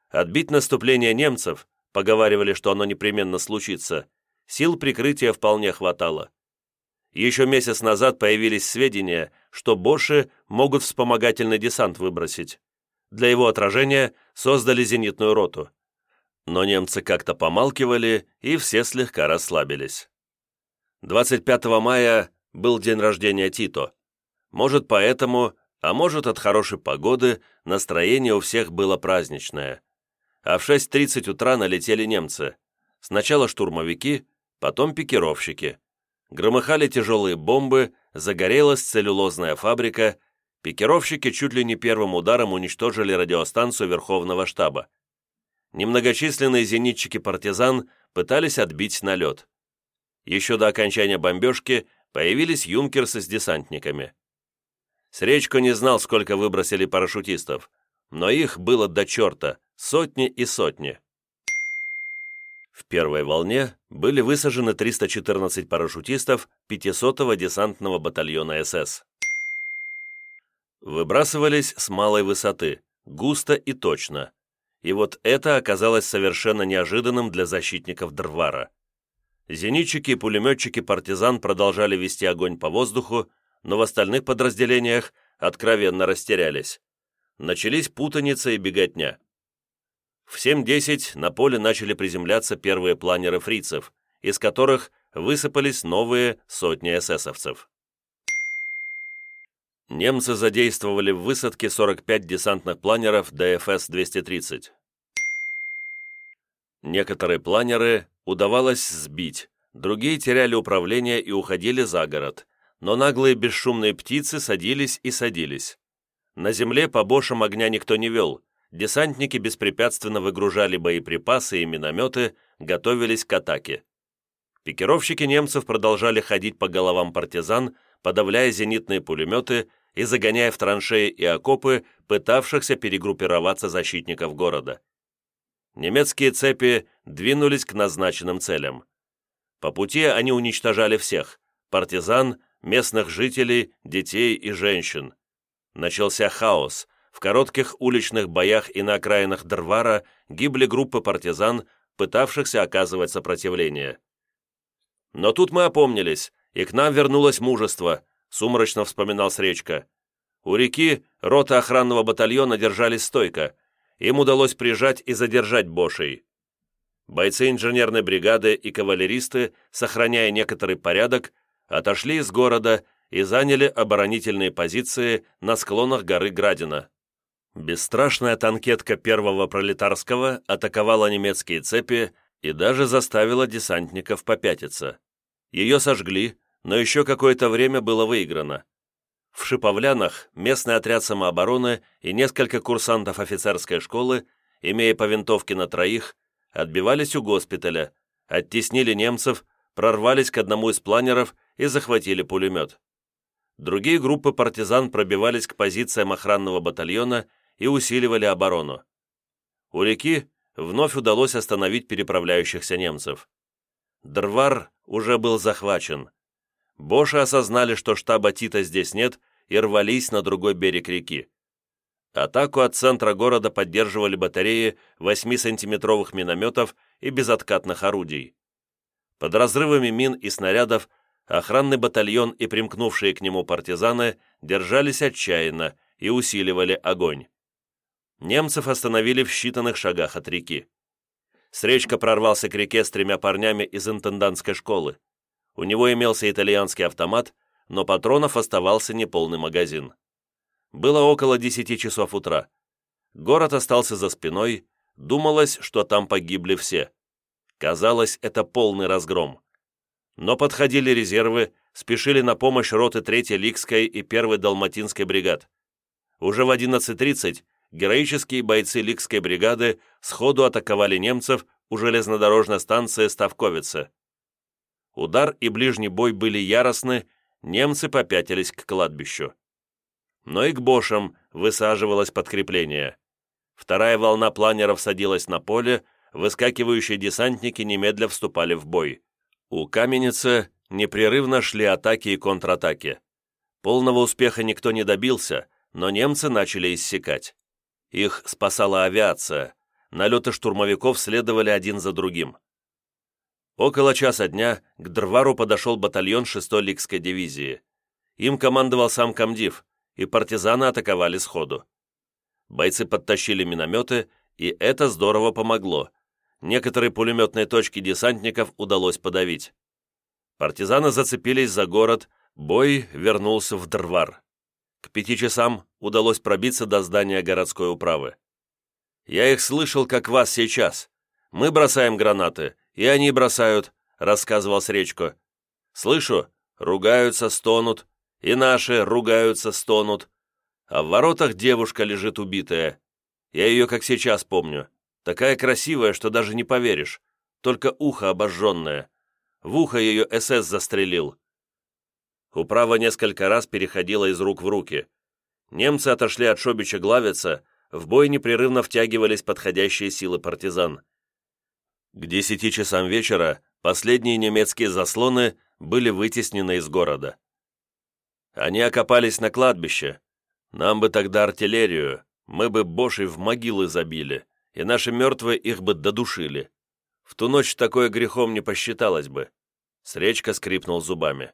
Отбить наступление немцев, поговаривали, что оно непременно случится, сил прикрытия вполне хватало. Еще месяц назад появились сведения, что Боши могут вспомогательный десант выбросить. Для его отражения создали зенитную роту. Но немцы как-то помалкивали, и все слегка расслабились. 25 мая был день рождения Тито. Может, поэтому, а может, от хорошей погоды, настроение у всех было праздничное. А в 6.30 утра налетели немцы. Сначала штурмовики, потом пикировщики. Громыхали тяжелые бомбы, загорелась целлюлозная фабрика, пикировщики чуть ли не первым ударом уничтожили радиостанцию Верховного штаба. Немногочисленные зенитчики-партизан пытались отбить налет. Еще до окончания бомбежки появились юнкерсы с десантниками. Сречко не знал, сколько выбросили парашютистов, но их было до черта, сотни и сотни. В первой волне были высажены 314 парашютистов 500-го десантного батальона СС. Выбрасывались с малой высоты, густо и точно. И вот это оказалось совершенно неожиданным для защитников Дрвара. Зенитчики и пулеметчики партизан продолжали вести огонь по воздуху, но в остальных подразделениях откровенно растерялись. Начались путаница и беготня. В 7.10 на поле начали приземляться первые планеры фрицев, из которых высыпались новые сотни эсэсовцев. Немцы задействовали в высадке 45 десантных планеров ДФС-230. Некоторые планеры удавалось сбить, другие теряли управление и уходили за город, но наглые бесшумные птицы садились и садились. На земле по бошам огня никто не вел, десантники беспрепятственно выгружали боеприпасы и минометы, готовились к атаке. Пикировщики немцев продолжали ходить по головам партизан, подавляя зенитные пулеметы и загоняя в траншеи и окопы пытавшихся перегруппироваться защитников города. Немецкие цепи двинулись к назначенным целям. По пути они уничтожали всех – партизан, местных жителей, детей и женщин. Начался хаос. В коротких уличных боях и на окраинах Дервара гибли группы партизан, пытавшихся оказывать сопротивление. Но тут мы опомнились, и к нам вернулось мужество, сумрачно вспоминал Сречка. У реки рота охранного батальона держались стойко. Им удалось прижать и задержать Бошей. Бойцы инженерной бригады и кавалеристы, сохраняя некоторый порядок, отошли из города и заняли оборонительные позиции на склонах горы Градина. Бесстрашная танкетка первого пролетарского атаковала немецкие цепи и даже заставила десантников попятиться. Ее сожгли, но еще какое-то время было выиграно. В Шиповлянах местный отряд самообороны и несколько курсантов офицерской школы, имея по винтовке на троих, отбивались у госпиталя, оттеснили немцев, прорвались к одному из планеров и захватили пулемет. Другие группы партизан пробивались к позициям охранного батальона и усиливали оборону. У реки вновь удалось остановить переправляющихся немцев. Дрвар уже был захвачен. Боши осознали, что штаба Тита здесь нет, и рвались на другой берег реки. Атаку от центра города поддерживали батареи 8-сантиметровых минометов и безоткатных орудий. Под разрывами мин и снарядов охранный батальон и примкнувшие к нему партизаны держались отчаянно и усиливали огонь. Немцев остановили в считанных шагах от реки. Сречка прорвался к реке с тремя парнями из интендантской школы. У него имелся итальянский автомат, но патронов оставался неполный магазин. Было около десяти часов утра. Город остался за спиной, думалось, что там погибли все. Казалось, это полный разгром. Но подходили резервы, спешили на помощь роты 3-й Ликской и 1-й Далматинской бригад. Уже в 11.30 героические бойцы Ликской бригады сходу атаковали немцев у железнодорожной станции Ставковица. Удар и ближний бой были яростны, немцы попятились к кладбищу. Но и к Бошам высаживалось подкрепление. Вторая волна планеров садилась на поле, выскакивающие десантники немедля вступали в бой. У Каменицы непрерывно шли атаки и контратаки. Полного успеха никто не добился, но немцы начали иссякать. Их спасала авиация. Налеты штурмовиков следовали один за другим. Около часа дня к Дрвару подошел батальон 6-й Ликской дивизии. Им командовал сам комдив, и партизаны атаковали сходу. Бойцы подтащили минометы, и это здорово помогло. Некоторые пулеметные точки десантников удалось подавить. Партизаны зацепились за город, бой вернулся в Дрвар. К пяти часам удалось пробиться до здания городской управы. «Я их слышал, как вас сейчас. Мы бросаем гранаты, и они бросают», — рассказывал Сречко. «Слышу, ругаются, стонут, и наши ругаются, стонут. А в воротах девушка лежит убитая. Я ее как сейчас помню. Такая красивая, что даже не поверишь. Только ухо обожженное. В ухо ее СС застрелил. Управа несколько раз переходила из рук в руки. Немцы отошли от Шобича Главица, в бой непрерывно втягивались подходящие силы партизан. К десяти часам вечера последние немецкие заслоны были вытеснены из города. Они окопались на кладбище. Нам бы тогда артиллерию, мы бы бошей в могилы забили, и наши мертвые их бы додушили. В ту ночь такое грехом не посчиталось бы. Сречка скрипнул зубами.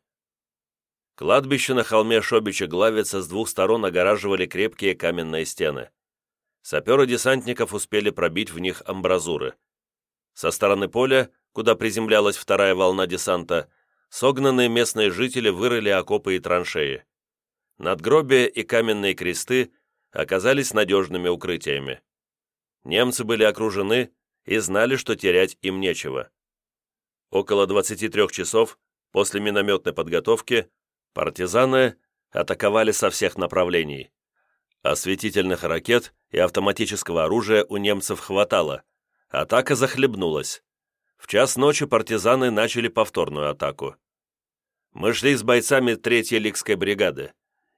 Кладбище на холме Шобича-Главица с двух сторон огораживали крепкие каменные стены. Саперы десантников успели пробить в них амбразуры. Со стороны поля, куда приземлялась вторая волна десанта, согнанные местные жители вырыли окопы и траншеи. Надгробия и каменные кресты оказались надежными укрытиями. Немцы были окружены и знали, что терять им нечего. Около 23 часов после минометной подготовки партизаны атаковали со всех направлений. Осветительных ракет и автоматического оружия у немцев хватало. Атака захлебнулась. В час ночи партизаны начали повторную атаку. Мы шли с бойцами третьей ликской бригады.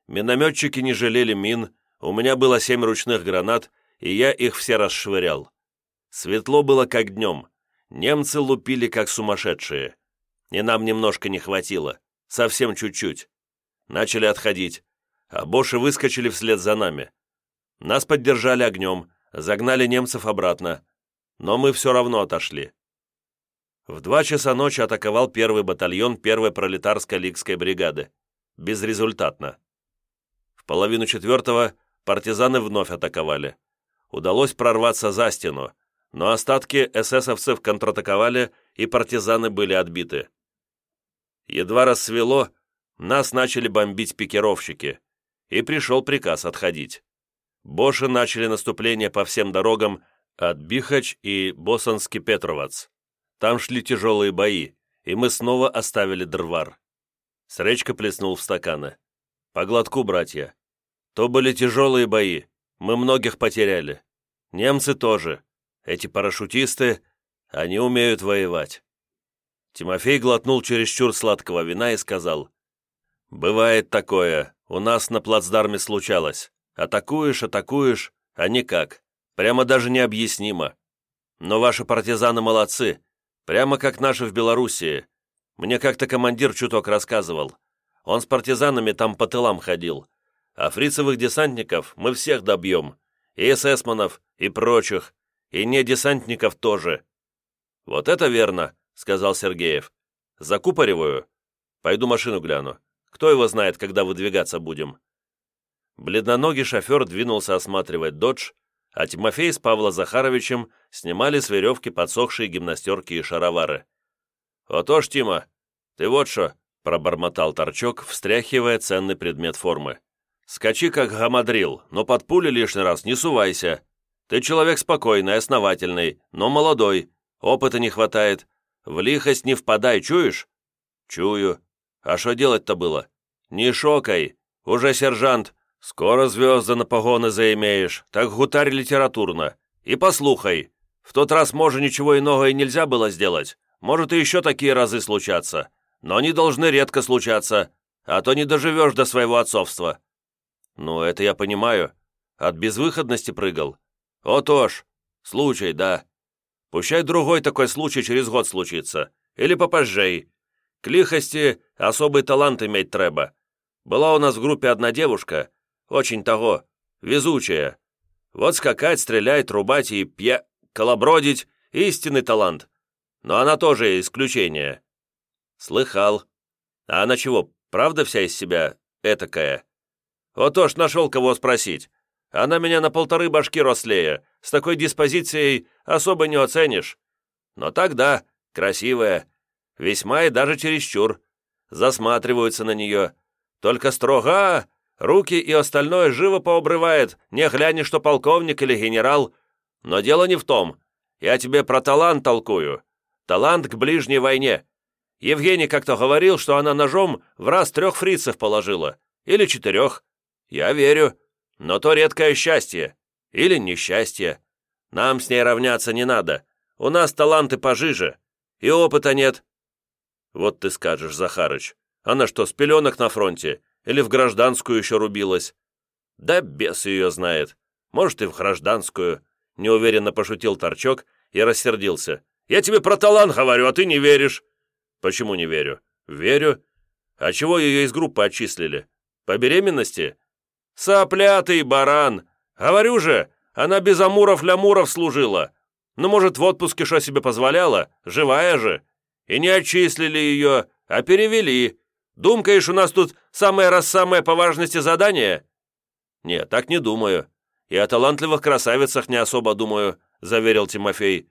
Минометчики не жалели мин, у меня было семь ручных гранат, и я их все расшвырял. Светло было как днем. Немцы лупили как сумасшедшие. И нам немножко не хватило. Совсем чуть-чуть. Начали отходить. А боши выскочили вслед за нами. Нас поддержали огнем, загнали немцев обратно. Но мы все равно отошли. В два часа ночи атаковал первый батальон первой пролетарской лигской бригады. Безрезультатно. В половину четвертого партизаны вновь атаковали. Удалось прорваться за стену, но остатки эсэсовцев контратаковали, и партизаны были отбиты. Едва рассвело, нас начали бомбить пикировщики, и пришел приказ отходить. Боши начали наступление по всем дорогам от Бихач и Босанский-Петровац. Там шли тяжелые бои, и мы снова оставили Дрвар. Сречка плеснул в стаканы. «По глотку, братья. То были тяжелые бои, мы многих потеряли. Немцы тоже. Эти парашютисты, они умеют воевать». Тимофей глотнул чересчур сладкого вина и сказал, «Бывает такое, у нас на плацдарме случалось. Атакуешь, атакуешь, а никак. Прямо даже необъяснимо. Но ваши партизаны молодцы, Прямо как наши в Белоруссии. Мне как-то командир чуток рассказывал. Он с партизанами там по тылам ходил. А фрицевых десантников мы всех добьем. И эсэсманов, и прочих. И не десантников тоже. Вот это верно, сказал Сергеев. Закупориваю. Пойду машину гляну. Кто его знает, когда выдвигаться будем. Бледноногий шофер двинулся осматривать «Додж», а Тимофей с Павлом Захаровичем снимали с веревки подсохшие гимнастерки и шаровары. «Ото ж, Тима, ты вот что!» — пробормотал торчок, встряхивая ценный предмет формы. «Скачи, как гамадрил, но под пули лишний раз не сувайся. Ты человек спокойный, основательный, но молодой, опыта не хватает. В лихость не впадай, чуешь?» «Чую. А что делать-то было?» «Не шокай. Уже сержант, Скоро звезды на погоны заимеешь, так гутарь литературно. И послухай, в тот раз, может, ничего иного и нельзя было сделать. Может, и еще такие разы случаться. Но они должны редко случаться, а то не доживешь до своего отцовства. Ну, это я понимаю. От безвыходности прыгал. О, ж, случай, да. Пущай другой такой случай через год случится. Или попозжей. К лихости особый талант иметь треба. Была у нас в группе одна девушка, очень того, везучая. Вот скакать, стрелять, рубать и пья... колобродить — истинный талант. Но она тоже исключение. Слыхал. А она чего, правда вся из себя этакая? Вот то ж нашел кого спросить. Она меня на полторы башки рослее. С такой диспозицией особо не оценишь. Но тогда красивая. Весьма и даже чересчур. Засматриваются на нее. Только строга, Руки и остальное живо пообрывает, не глянешь, что полковник или генерал. Но дело не в том. Я тебе про талант толкую. Талант к ближней войне. Евгений как-то говорил, что она ножом в раз трех фрицев положила. Или четырех. Я верю. Но то редкое счастье. Или несчастье. Нам с ней равняться не надо. У нас таланты пожиже. И опыта нет. Вот ты скажешь, Захарыч. Она что, с пеленок на фронте? Или в гражданскую еще рубилась? Да бес ее знает. Может, и в гражданскую. Неуверенно пошутил Торчок и рассердился. Я тебе про талант говорю, а ты не веришь. Почему не верю? Верю. А чего ее из группы отчислили? По беременности? Соплятый баран. Говорю же, она без амуров-лямуров служила. Ну, может, в отпуске что себе позволяла? Живая же. И не отчислили ее, а перевели. Думкаешь, у нас тут самое раз самое по важности задание?» «Нет, так не думаю. И о талантливых красавицах не особо думаю», — заверил Тимофей.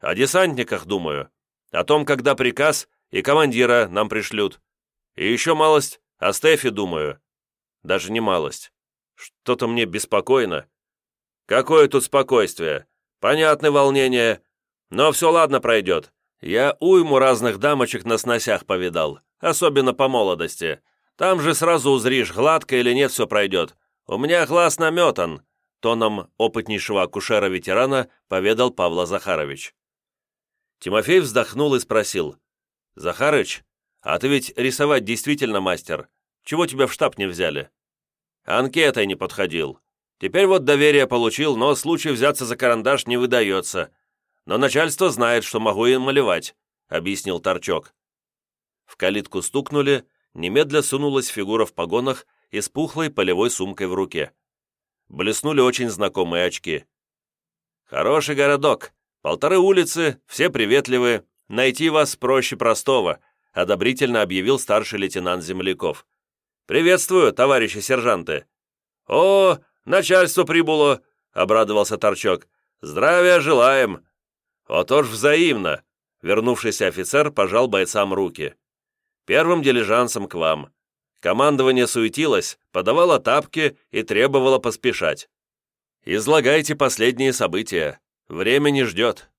«О десантниках думаю. О том, когда приказ, и командира нам пришлют. И еще малость о Стефе думаю. Даже не малость. Что-то мне беспокойно. Какое тут спокойствие? Понятны волнения. Но все ладно пройдет. Я уйму разных дамочек на сносях повидал, особенно по молодости. Там же сразу узришь, гладко или нет все пройдет. У меня глаз наметан, тоном опытнейшего акушера-ветерана поведал Павла Захарович. Тимофей вздохнул и спросил. «Захарыч, а ты ведь рисовать действительно мастер. Чего тебя в штаб не взяли?» «Анкетой не подходил. Теперь вот доверие получил, но случай взяться за карандаш не выдается. Но начальство знает, что могу им малевать», — объяснил Торчок. В калитку стукнули, немедля сунулась фигура в погонах и с пухлой полевой сумкой в руке. Блеснули очень знакомые очки. «Хороший городок. Полторы улицы, все приветливые. Найти вас проще простого», — одобрительно объявил старший лейтенант Земляков. «Приветствую, товарищи сержанты!» «О, начальство прибыло!» — обрадовался Торчок. «Здравия желаем!» «Вот уж взаимно!» Вернувшийся офицер пожал бойцам руки. «Первым дилижансом к вам. Командование суетилось, подавало тапки и требовало поспешать. Излагайте последние события. Время не ждет».